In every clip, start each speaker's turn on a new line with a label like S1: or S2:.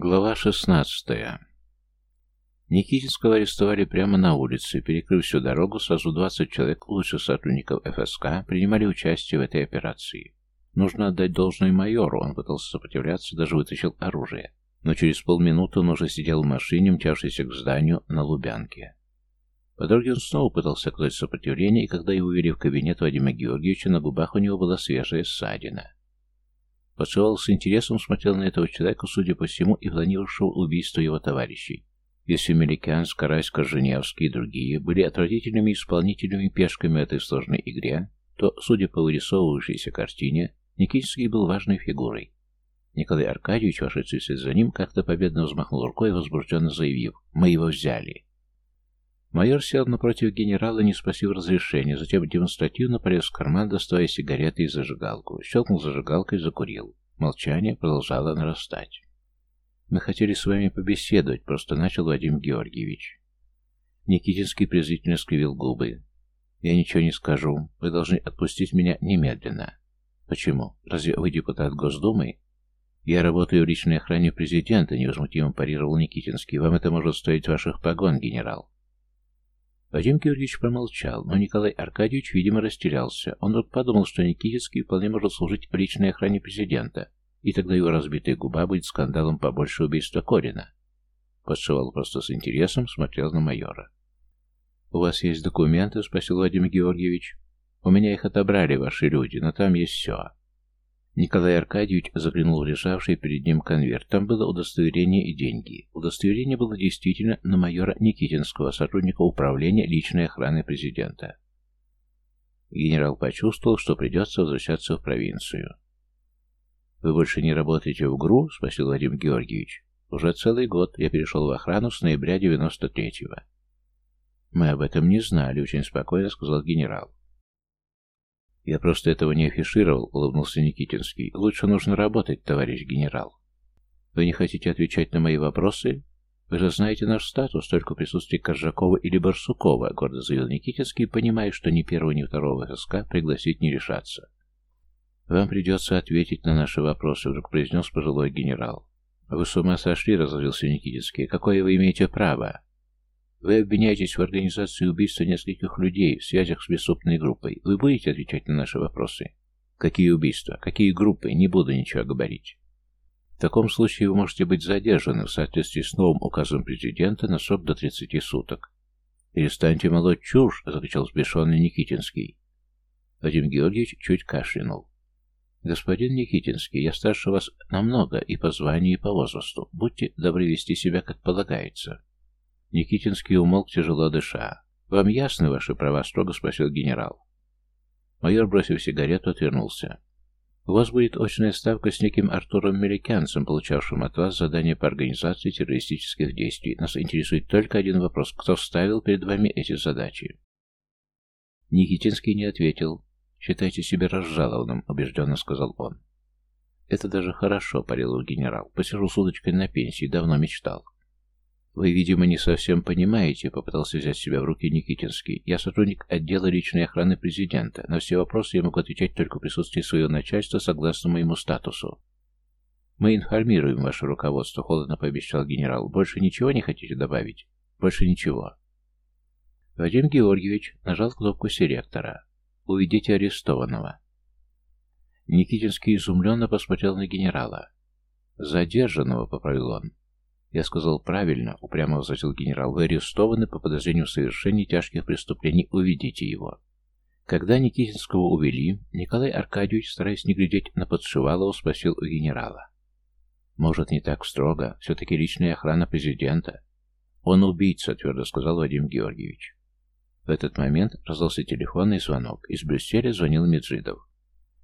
S1: Глава 16. Никитинского арестовали прямо на улице, перекрыв всю дорогу, сразу 20 человек лучших сотрудников ФСК принимали участие в этой операции. Нужно отдать должное майору, он пытался сопротивляться, даже вытащил оружие. Но через полминуты он уже сидел в машине, мчавшейся к зданию на Лубянке. По дороге он снова пытался оказать сопротивление, и когда его вели в кабинет Вадима Георгиевича, на губах у него была свежая ссадина. Поцеловал с интересом, смотрел на этого человека, судя по всему, и планировавшего убийство его товарищей. Если Меликянс, Караська, Женевский и другие были отвратительными исполнителями пешками этой сложной игре, то, судя по вырисовывающейся картине, Никитинский был важной фигурой. Николай Аркадьевич, вошедший вслед за ним, как-то победно взмахнул рукой, возбужденно заявив «Мы его взяли». Майор сел напротив генерала не спросив разрешения, затем демонстративно полез в карман, доставая сигареты и зажигалку. Щелкнул зажигалкой, и закурил. Молчание продолжало нарастать. «Мы хотели с вами побеседовать», — просто начал Вадим Георгиевич. Никитинский презрительно скривил губы. «Я ничего не скажу. Вы должны отпустить меня немедленно». «Почему? Разве вы депутат Госдумы?» «Я работаю в личной охране президента», — невозмутимо парировал Никитинский. «Вам это может стоить ваших погон, генерал». Вадим Георгиевич промолчал, но Николай Аркадьевич, видимо, растерялся. Он вдруг подумал, что Никитинский вполне может служить в личной охране президента, и тогда его разбитая губа будет скандалом побольше убийства Корина. Подшивал просто с интересом, смотрел на майора. «У вас есть документы?» — спросил Вадим Георгиевич. «У меня их отобрали ваши люди, но там есть все. Николай Аркадьевич заглянул в лежавший перед ним конверт. Там было удостоверение и деньги. Удостоверение было действительно на майора Никитинского, сотрудника управления личной охраны президента. Генерал почувствовал, что придется возвращаться в провинцию. «Вы больше не работаете в ГРУ?» — спросил Вадим Георгиевич. «Уже целый год я перешел в охрану с ноября 93-го». «Мы об этом не знали», — очень спокойно сказал генерал. Я просто этого не афишировал, улыбнулся Никитинский. Лучше нужно работать, товарищ генерал. Вы не хотите отвечать на мои вопросы? Вы же знаете наш статус, только в присутствии Коржакова или Барсукова, гордо заявил Никитинский, понимая, что ни первого, ни второго ССК пригласить не решаться. «Вам придется ответить на наши вопросы», — вдруг произнес пожилой генерал. «Вы с ума сошли», — разозлился Никитинский. «Какое вы имеете право?» Вы обвиняетесь в организации убийства нескольких людей в связях с преступной группой. Вы будете отвечать на наши вопросы? Какие убийства? Какие группы? Не буду ничего говорить. В таком случае вы можете быть задержаны в соответствии с новым указом президента на срок до 30 суток. «Перестаньте молоть чушь!» — закричал сбешенный Никитинский. Вадим Георгиевич чуть кашлянул. «Господин Никитинский, я старше вас намного и по званию, и по возрасту. Будьте добры вести себя, как полагается». Никитинский умолк, тяжело дыша. «Вам ясны ваши права?» — строго спросил генерал. Майор, бросив сигарету, отвернулся. «У вас будет очная ставка с неким Артуром Меликянцем, получавшим от вас задание по организации террористических действий. Нас интересует только один вопрос. Кто ставил перед вами эти задачи?» Никитинский не ответил. «Считайте себя разжалованным», — убежденно сказал он. «Это даже хорошо», — парил генерал. «Посижу с удочкой на пенсии, давно мечтал». Вы, видимо, не совсем понимаете, попытался взять себя в руки Никитинский. Я сотрудник отдела личной охраны президента. На все вопросы я могу отвечать только в присутствии своего начальства согласно моему статусу. Мы информируем ваше руководство, холодно пообещал генерал. Больше ничего не хотите добавить? Больше ничего. Вадим Георгиевич нажал кнопку селектора. «Уведите арестованного». Никитинский изумленно посмотрел на генерала. «Задержанного», — поправил он. Я сказал правильно, упрямо возразил генерал. Вы арестованы по подозрению в совершении тяжких преступлений. Увидите его. Когда Никитинского увели, Николай Аркадьевич, стараясь не глядеть на подшивалого, спросил у генерала. Может, не так строго. Все-таки личная охрана президента. Он убийца, твердо сказал Вадим Георгиевич. В этот момент раздался телефонный звонок. Из Брюсселя звонил Меджидов.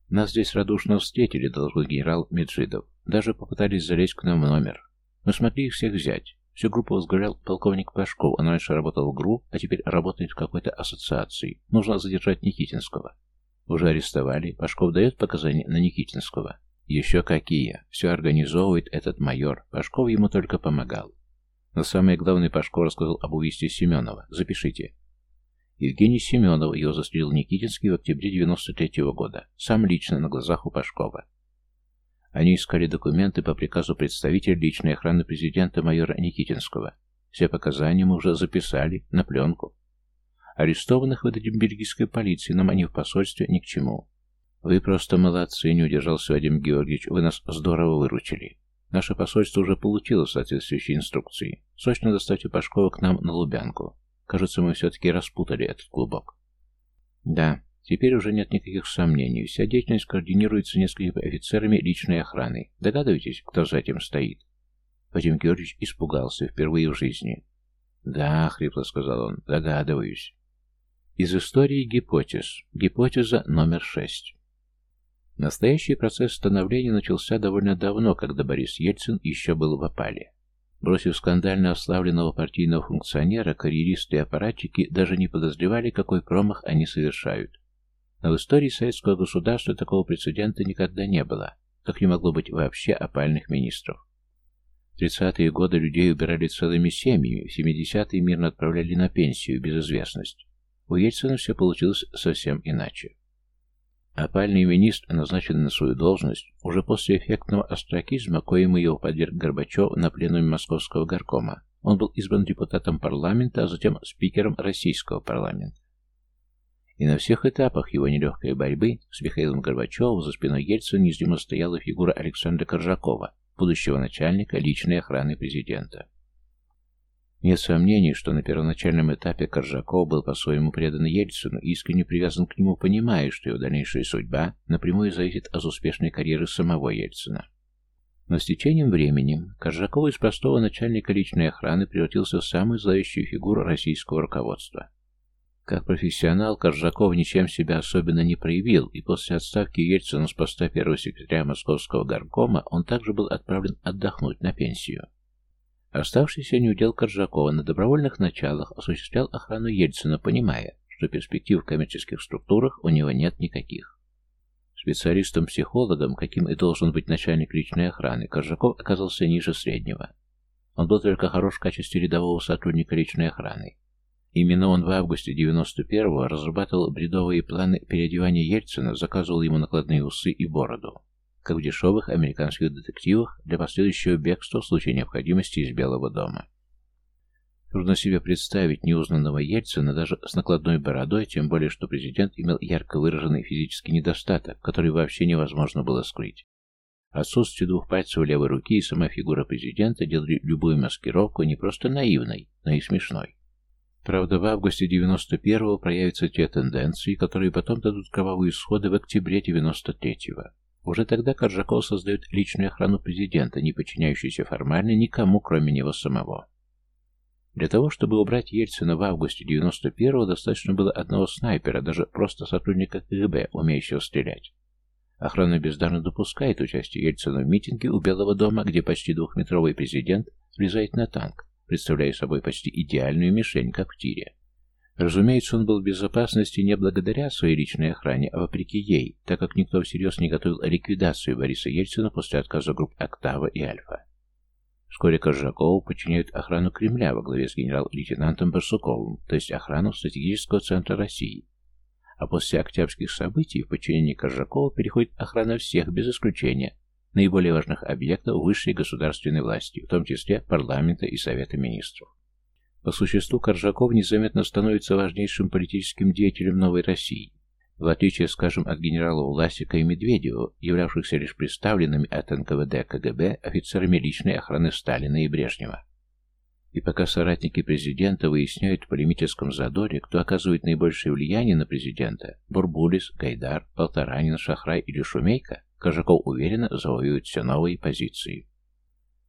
S1: Нас здесь радушно встретили, доложил генерал Меджидов. Даже попытались залезть к нам в номер. Мы смогли их всех взять. Всю группу возглавлял полковник Пашков, она раньше работал в ГРУ, а теперь работает в какой-то ассоциации. Нужно задержать Никитинского. Уже арестовали. Пашков дает показания на Никитинского. Еще какие. Все организовывает этот майор. Пашков ему только помогал. Но самое главное, Пашков рассказал об убийстве Семенова. Запишите. Евгений Семенов его застрелил Никитинский в октябре 93 -го года. Сам лично, на глазах у Пашкова. Они искали документы по приказу представителя личной охраны президента майора Никитинского. Все показания мы уже записали на пленку. Арестованных в Эдембельгийской полиции нам они в посольстве ни к чему. Вы просто молодцы, не удержался Вадим Георгиевич, вы нас здорово выручили. Наше посольство уже получило соответствующие инструкции. Срочно доставьте Пашкова к нам на Лубянку. Кажется, мы все-таки распутали этот клубок. Да, Теперь уже нет никаких сомнений. Вся деятельность координируется несколькими офицерами личной охраны. Догадываетесь, кто за этим стоит? Вадим Георгиевич испугался впервые в жизни. «Да», — хрипло сказал он, — «догадываюсь». Из истории гипотез. Гипотеза номер шесть. Настоящий процесс становления начался довольно давно, когда Борис Ельцин еще был в опале. Бросив скандально ославленного партийного функционера, карьеристы и аппаратчики даже не подозревали, какой промах они совершают. Но в истории советского государства такого прецедента никогда не было, как не могло быть вообще опальных министров. В 30-е годы людей убирали целыми семьями, в 70-е мирно отправляли на пенсию, безызвестность. У Ельцина все получилось совсем иначе. Опальный министр, назначенный на свою должность, уже после эффектного остракизма, коим его подверг Горбачев на пленуме Московского горкома, он был избран депутатом парламента, а затем спикером российского парламента. И на всех этапах его нелегкой борьбы с Михаилом Горбачевым за спиной Ельцина незримо стояла фигура Александра Коржакова, будущего начальника личной охраны президента. Нет сомнений, что на первоначальном этапе Коржаков был по-своему предан Ельцину и искренне привязан к нему, понимая, что его дальнейшая судьба напрямую зависит от успешной карьеры самого Ельцина. Но с течением времени Коржаков из простого начальника личной охраны превратился в самую зловещую фигуру российского руководства – как профессионал, Коржаков ничем себя особенно не проявил, и после отставки Ельцина с поста первого секретаря Московского горкома он также был отправлен отдохнуть на пенсию. Оставшийся неудел Коржакова на добровольных началах осуществлял охрану Ельцина, понимая, что перспектив в коммерческих структурах у него нет никаких. Специалистом-психологом, каким и должен быть начальник личной охраны, Коржаков оказался ниже среднего. Он был только хорош в качестве рядового сотрудника личной охраны. Именно он в августе 91-го разрабатывал бредовые планы переодевания Ельцина, заказывал ему накладные усы и бороду, как в дешевых американских детективах для последующего бегства в случае необходимости из Белого дома. Трудно себе представить неузнанного Ельцина даже с накладной бородой, тем более, что президент имел ярко выраженный физический недостаток, который вообще невозможно было скрыть. Отсутствие двух пальцев левой руки и сама фигура президента делали любую маскировку не просто наивной, но и смешной. Правда, в августе 91-го проявятся те тенденции, которые потом дадут кровавые исходы в октябре 93-го. Уже тогда Коржаков создает личную охрану президента, не подчиняющуюся формально никому, кроме него самого. Для того, чтобы убрать Ельцина в августе 91-го, достаточно было одного снайпера, даже просто сотрудника КГБ, умеющего стрелять. Охрана бездарно допускает участие Ельцина в митинге у Белого дома, где почти двухметровый президент влезает на танк, представляя собой почти идеальную мишень, как в тире. Разумеется, он был в безопасности не благодаря своей личной охране, а вопреки ей, так как никто всерьез не готовил ликвидацию Бориса Ельцина после отказа групп «Октава» и «Альфа». Вскоре Коржакову подчиняют охрану Кремля во главе с генерал-лейтенантом Барсуковым, то есть охрану стратегического центра России. А после октябрьских событий в подчинение Коржакова переходит охрана всех без исключения, наиболее важных объектов высшей государственной власти, в том числе парламента и Совета министров. По существу Коржаков незаметно становится важнейшим политическим деятелем новой России. В отличие, скажем, от генерала Уласика и Медведева, являвшихся лишь представленными от НКВД КГБ офицерами личной охраны Сталина и Брежнева. И пока соратники президента выясняют в полемическом задоре, кто оказывает наибольшее влияние на президента, Бурбулис, Гайдар, Полторанин, Шахрай или Шумейка, Кожаков уверенно завоюет все новые позиции.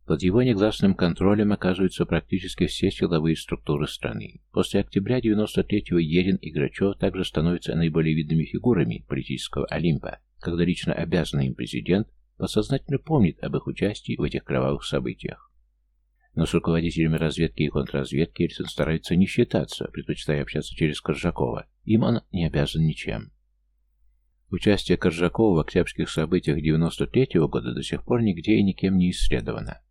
S1: Под его негласным контролем оказываются практически все силовые структуры страны. После октября 93-го Ерин и Грачев также становятся наиболее видными фигурами политического Олимпа, когда лично обязанный им президент подсознательно помнит об их участии в этих кровавых событиях. Но с руководителями разведки и контрразведки Ельцин старается не считаться, предпочитая общаться через Коржакова. Им он не обязан ничем. Участие Коржакова в октябрьских событиях 1993 года до сих пор нигде и никем не исследовано.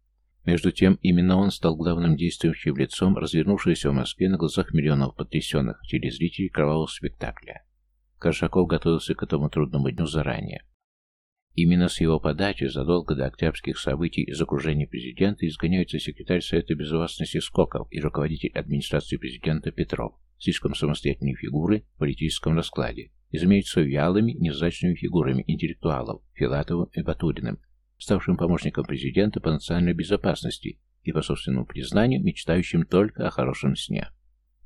S1: Между тем, именно он стал главным действующим лицом, развернувшегося в Москве на глазах миллионов потрясенных телезрителей кровавого спектакля. Коршаков готовился к этому трудному дню заранее. Именно с его подачи задолго до октябрьских событий из окружения президента изгоняется секретарь Совета Безопасности Скоков и руководитель администрации президента Петров, слишком самостоятельные фигуры в политическом раскладе, измеются вялыми, незначными фигурами интеллектуалов Филатовым и Батуриным, ставшим помощником президента по национальной безопасности и, по собственному признанию, мечтающим только о хорошем сне.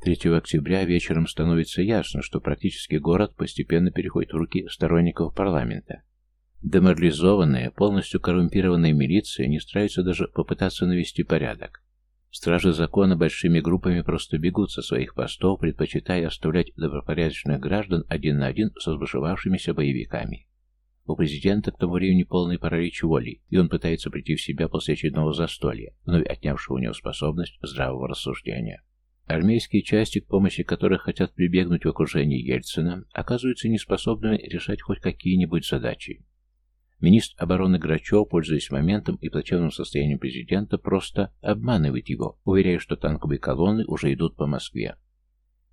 S1: 3 октября вечером становится ясно, что практически город постепенно переходит в руки сторонников парламента, Деморализованные, полностью коррумпированные милиция не стараются даже попытаться навести порядок. Стражи закона большими группами просто бегут со своих постов, предпочитая оставлять добропорядочных граждан один на один со сбушевавшимися боевиками. У президента к тому времени полный паралич воли, и он пытается прийти в себя после очередного застолья, вновь отнявшего у него способность здравого рассуждения. Армейские части, к помощи которых хотят прибегнуть в окружении Ельцина, оказываются неспособными решать хоть какие-нибудь задачи. Министр обороны Грачев, пользуясь моментом и плачевным состоянием президента, просто обманывает его, уверяя, что танковые колонны уже идут по Москве.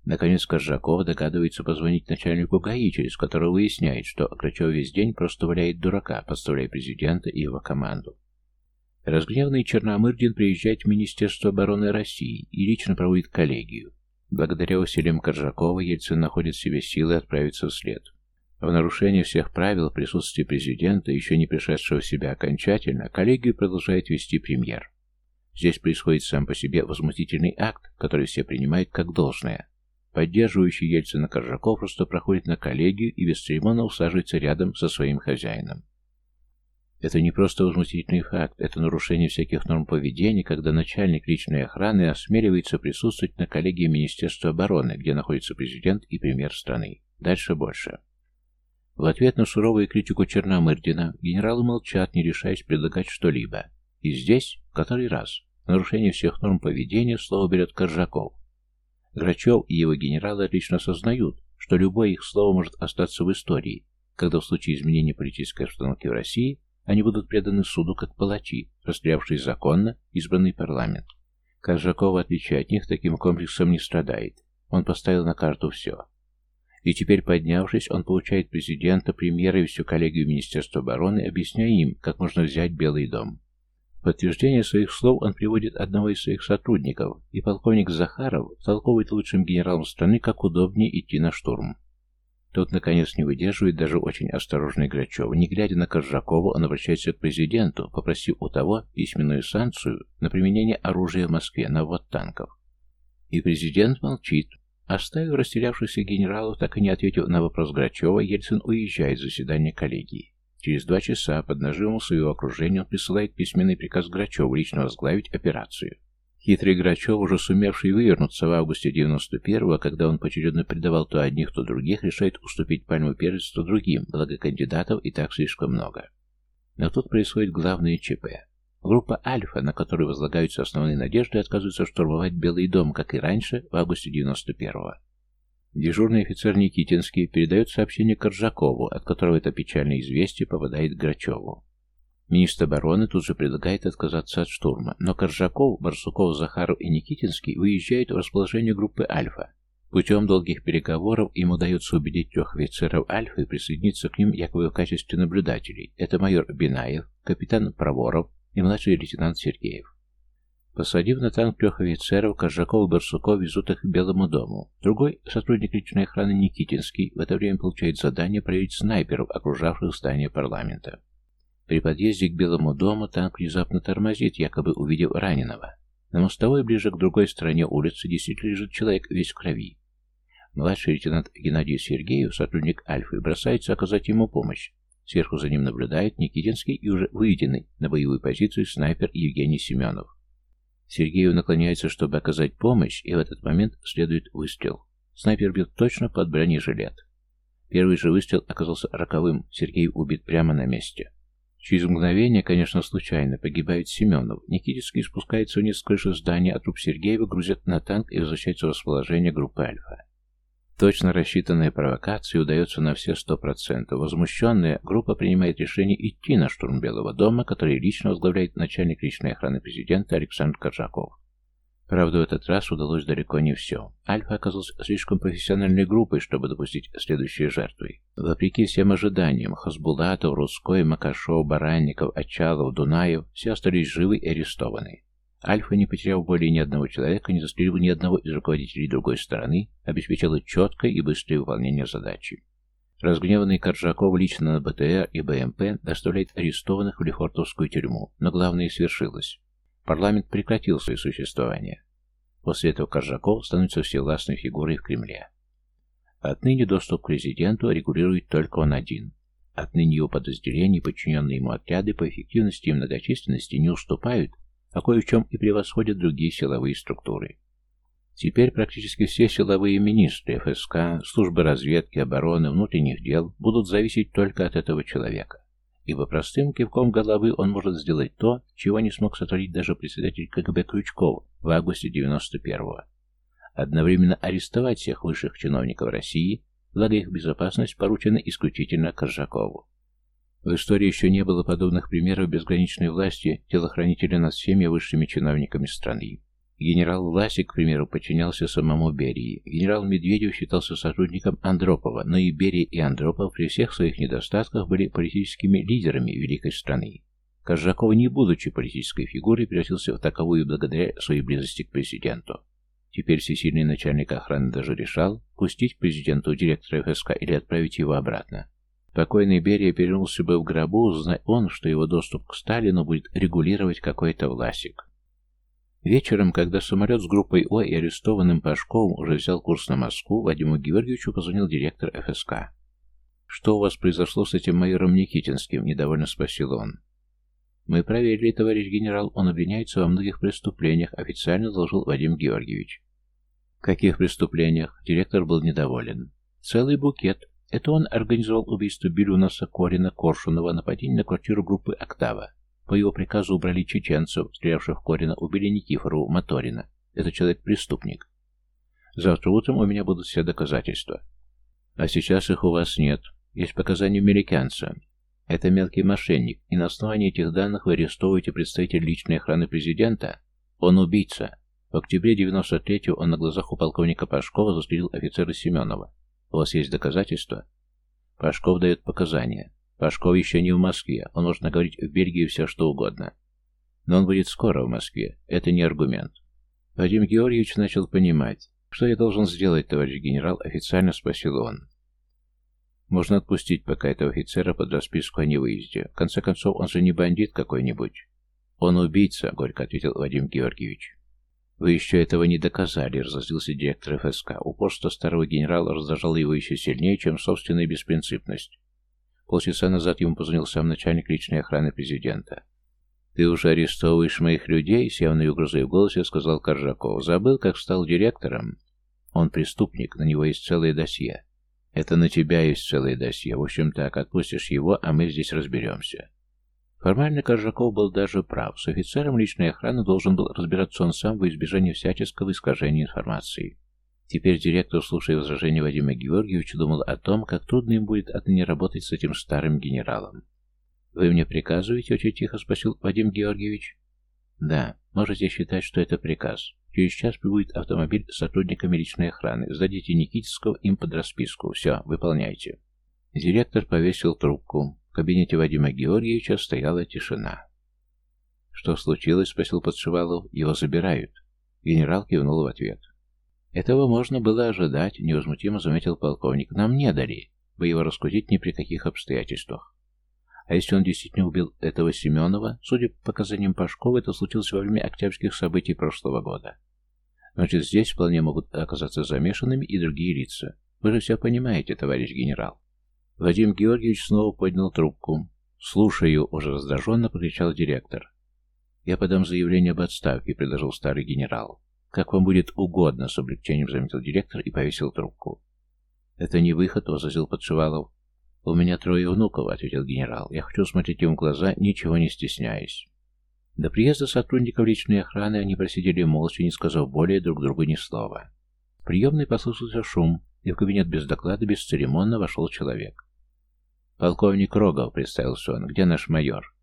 S1: Наконец Коржаков догадывается позвонить начальнику ГАИ, через которого выясняет, что Грачев весь день просто валяет дурака, подставляя президента и его команду. Разгневанный Черномырдин приезжает в Министерство обороны России и лично проводит коллегию. Благодаря усилиям Коржакова Ельцин находит в себе силы отправиться вслед. В нарушение всех правил присутствия президента, еще не пришедшего в себя окончательно, а коллегию продолжает вести премьер. Здесь происходит сам по себе возмутительный акт, который все принимают как должное. Поддерживающий Ельцина Коржаков просто проходит на коллегию и без бесцеремонно усаживается рядом со своим хозяином. Это не просто возмутительный факт, это нарушение всяких норм поведения, когда начальник личной охраны осмеливается присутствовать на коллегии Министерства обороны, где находится президент и премьер страны. Дальше больше. В ответ на суровую критику Черномырдина генералы молчат, не решаясь предлагать что-либо. И здесь, в который раз, в нарушение всех норм поведения, слово берет Коржаков. Грачев и его генералы отлично осознают, что любое их слово может остаться в истории, когда в случае изменения политической обстановки в России они будут преданы суду как палачи, расстрелявшие законно избранный парламент. Коржаков, в отличие от них, таким комплексом не страдает. Он поставил на карту все. И теперь, поднявшись, он получает президента, премьера и всю коллегию Министерства обороны, объясняя им, как можно взять Белый дом. В подтверждение своих слов он приводит одного из своих сотрудников, и полковник Захаров толковывает лучшим генералам страны, как удобнее идти на штурм. Тот, наконец, не выдерживает даже очень осторожный Грачев. Не глядя на Коржакова, он обращается к президенту, попросив у того письменную санкцию на применение оружия в Москве на ввод танков. И президент молчит, Оставив растерявшихся генералов, так и не ответил на вопрос Грачева, Ельцин уезжает с заседания коллегии. Через два часа под нажимом своего окружения он присылает письменный приказ Грачеву лично возглавить операцию. Хитрый Грачев, уже сумевший вывернуться в августе 91-го, когда он поочередно предавал то одних, то других, решает уступить пальму первенства другим, благо кандидатов и так слишком много. Но тут происходит главное ЧП. Группа «Альфа», на которую возлагаются основные надежды, отказывается штурмовать Белый дом, как и раньше, в августе 91-го. Дежурный офицер Никитинский передает сообщение Коржакову, от которого это печальное известие попадает к Грачеву. Министр обороны тут же предлагает отказаться от штурма, но Коржаков, Барсуков, Захаров и Никитинский выезжают в расположение группы «Альфа». Путем долгих переговоров им удается убедить трех офицеров Альфа и присоединиться к ним якобы в качестве наблюдателей. Это майор Бинаев, капитан Проворов, и младший лейтенант Сергеев. Посадив на танк трех офицеров, Коржаков, Барсуков везут их к Белому дому. Другой, сотрудник личной охраны Никитинский, в это время получает задание проявить снайперов, окружавших здание парламента. При подъезде к Белому дому танк внезапно тормозит, якобы увидев раненого. На мостовой ближе к другой стороне улицы действительно лежит человек весь в крови. Младший лейтенант Геннадий Сергеев, сотрудник Альфы, бросается оказать ему помощь, Сверху за ним наблюдает Никитинский и уже выведенный на боевую позицию снайпер Евгений Семенов. Сергею наклоняется, чтобы оказать помощь, и в этот момент следует выстрел. Снайпер бьет точно под бронежилет. Первый же выстрел оказался роковым, Сергей убит прямо на месте. Через мгновение, конечно, случайно, погибает Семенов. Никитинский спускается вниз с крыши здания, а труп Сергеева грузят на танк и возвращается в расположение группы «Альфа». Точно рассчитанная провокация удается на все сто процентов. Возмущенная группа принимает решение идти на штурм Белого дома, который лично возглавляет начальник личной охраны президента Александр Коржаков. Правда, в этот раз удалось далеко не все. Альфа оказалась слишком профессиональной группой, чтобы допустить следующие жертвы. Вопреки всем ожиданиям, Хасбулатов, Русской, Макашов, Баранников, Очалов, Дунаев все остались живы и арестованы. Альфа не потерял более ни одного человека, не застрелил ни одного из руководителей другой страны, обеспечила четкое и быстрое выполнение задачи. Разгневанный Коржаков лично на БТР и БМП доставляет арестованных в Лефортовскую тюрьму, но главное свершилось. Парламент прекратил свое существование. После этого Коржаков становится всевластной фигурой в Кремле. Отныне доступ к президенту регулирует только он один. Отныне его подразделения подчиненные ему отряды по эффективности и многочисленности не уступают какой в чем и превосходят другие силовые структуры. Теперь практически все силовые министры ФСК, службы разведки, обороны, внутренних дел будут зависеть только от этого человека. Ибо простым кивком головы он может сделать то, чего не смог сотворить даже председатель КГБ Крючков в августе 91-го. Одновременно арестовать всех высших чиновников России, благо их безопасность поручена исключительно Коржакову. В истории еще не было подобных примеров безграничной власти телохранителя над всеми высшими чиновниками страны. Генерал Власик, к примеру, подчинялся самому Берии. Генерал Медведев считался сотрудником Андропова, но и Берия и Андропов при всех своих недостатках были политическими лидерами великой страны. Коржаков, не будучи политической фигурой, превратился в таковую благодаря своей близости к президенту. Теперь всесильный начальник охраны даже решал, пустить президенту директора ФСК или отправить его обратно. Покойный Берия перенулся бы в гробу, узнай он, что его доступ к Сталину будет регулировать какой-то власик. Вечером, когда самолет с группой О и арестованным Пашковым уже взял курс на Москву, Вадиму Георгиевичу позвонил директор ФСК. «Что у вас произошло с этим майором Никитинским?» – недовольно спросил он. «Мы проверили, товарищ генерал, он обвиняется во многих преступлениях», – официально доложил Вадим Георгиевич. «Каких преступлениях?» – директор был недоволен. «Целый букет. Это он организовал убийство Бирюнаса Корина Коршунова, нападение на квартиру группы «Октава». По его приказу убрали чеченцев, стрелявших Корина, убили Никифору Моторина. Это человек-преступник. Завтра утром у меня будут все доказательства. А сейчас их у вас нет. Есть показания американца. Это мелкий мошенник, и на основании этих данных вы арестовываете представителя личной охраны президента? Он убийца. В октябре 93-го он на глазах у полковника Пашкова застрелил офицера Семенова. У вас есть доказательства? Пашков дает показания. Пашков еще не в Москве. Он может наговорить в Бельгии все, что угодно. Но он будет скоро в Москве. Это не аргумент. Вадим Георгиевич начал понимать. «Что я должен сделать, товарищ генерал?» — официально спросил он. «Можно отпустить пока этого офицера под расписку о невыезде. В конце концов, он же не бандит какой-нибудь». «Он убийца», — горько ответил Вадим Георгиевич. Вы еще этого не доказали, разозлился директор ФСК. Упорство старого генерала раздражало его еще сильнее, чем собственная беспринципность. Полчаса назад ему позвонил сам начальник личной охраны президента. «Ты уже арестовываешь моих людей?» — с явной угрозой в голосе сказал Коржаков. «Забыл, как стал директором?» «Он преступник, на него есть целое досье». «Это на тебя есть целое досье. В общем так, отпустишь его, а мы здесь разберемся». Формально Коржаков был даже прав. С офицером личной охраны должен был разбираться он сам во избежание всяческого искажения информации. Теперь директор, слушая возражения Вадима Георгиевича, думал о том, как трудно им будет отныне работать с этим старым генералом. «Вы мне приказываете?» — очень тихо спросил Вадим Георгиевич. «Да, можете считать, что это приказ. Через час прибудет автомобиль с сотрудниками личной охраны. Сдадите Никитского им под расписку. Все, выполняйте». Директор повесил трубку кабинете Вадима Георгиевича стояла тишина. «Что случилось?» — спросил Подшивалов. «Его забирают». Генерал кивнул в ответ. «Этого можно было ожидать», — невозмутимо заметил полковник. «Нам не дали бы его раскрутить ни при каких обстоятельствах. А если он действительно убил этого Семенова, судя по показаниям Пашкова, это случилось во время октябрьских событий прошлого года. Значит, здесь вполне могут оказаться замешанными и другие лица. Вы же все понимаете, товарищ генерал. Вадим Георгиевич снова поднял трубку. «Слушаю», — уже раздраженно покричал директор. «Я подам заявление об отставке», — предложил старый генерал. «Как вам будет угодно», — с облегчением заметил директор и повесил трубку. «Это не выход», — возразил Подшивалов. «У меня трое внуков», — ответил генерал. «Я хочу смотреть им в глаза, ничего не стесняясь». До приезда сотрудников личной охраны они просидели молча, не сказав более друг другу ни слова. В приемной послышался шум, и в кабинет без доклада бесцеремонно вошел человек. «Полковник Рогов», — представился он, — «где наш майор?»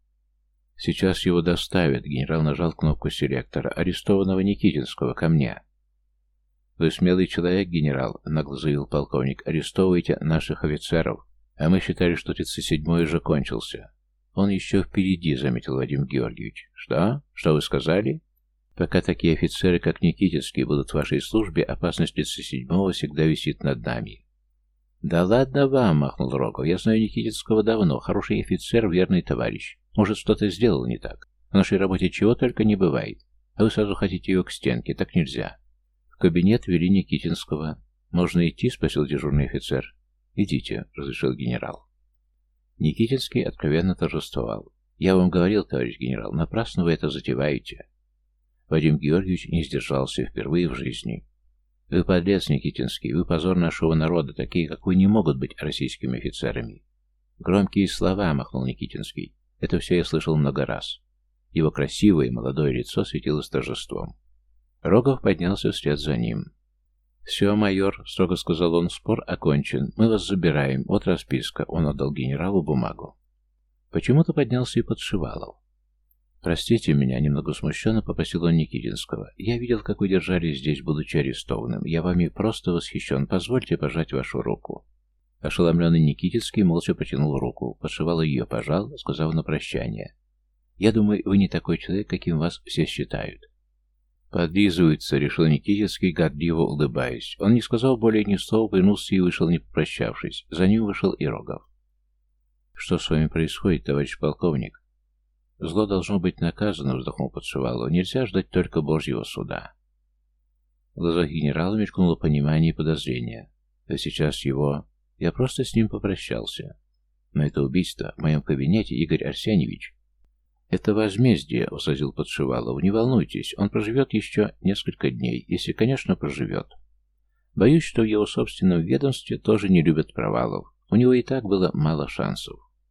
S1: «Сейчас его доставят», — генерал нажал кнопку селектора, — «арестованного Никитинского, ко мне». «Вы смелый человек, генерал», — нагло заявил полковник, — «арестовывайте наших офицеров, а мы считали, что 37-й уже кончился». «Он еще впереди», — заметил Вадим Георгиевич. «Что? Что вы сказали?» Пока такие офицеры, как Никитинский, будут в вашей службе, опасность 37-го всегда висит над нами. Да ладно вам, махнул Роков. Я знаю Никитинского давно, хороший офицер, верный товарищ. Может, что-то сделал не так. В нашей работе чего только не бывает. А вы сразу хотите ее к стенке, так нельзя. В кабинет вели Никитинского. «Можно идти?» — спросил дежурный офицер. «Идите», — разрешил генерал. Никитинский откровенно торжествовал. «Я вам говорил, товарищ генерал, напрасно вы это затеваете». Вадим Георгиевич не сдержался впервые в жизни. Вы подлец, Никитинский, вы позор нашего народа, такие, как вы, не могут быть российскими офицерами. Громкие слова, махнул Никитинский. Это все я слышал много раз. Его красивое молодое лицо светилось торжеством. Рогов поднялся вслед за ним. «Все, майор», — строго сказал он, — «спор окончен. Мы вас забираем. Вот расписка». Он отдал генералу бумагу. Почему-то поднялся и подшивалов. «Простите меня», — немного смущенно попросил он Никитинского. «Я видел, как вы держались здесь, будучи арестованным. Я вами просто восхищен. Позвольте пожать вашу руку». Ошеломленный Никитинский молча протянул руку, пошивал ее, пожал, сказав на прощание. «Я думаю, вы не такой человек, каким вас все считают». «Подлизывается», — решил Никитинский, гордиво улыбаясь. Он не сказал более ни слова, повернулся и вышел, не попрощавшись. За ним вышел и Рогов. «Что с вами происходит, товарищ полковник?» Зло должно быть наказано, вздохнул подшивало. Нельзя ждать только Божьего суда. В глазах генерала мелькнуло понимание и подозрение. А сейчас его... Я просто с ним попрощался. Но это убийство в моем кабинете, Игорь Арсеньевич. Это возмездие, возразил Подшивалов. Не волнуйтесь, он проживет еще несколько дней, если, конечно, проживет. Боюсь, что в его собственном ведомстве тоже не любят провалов. У него и так было мало шансов.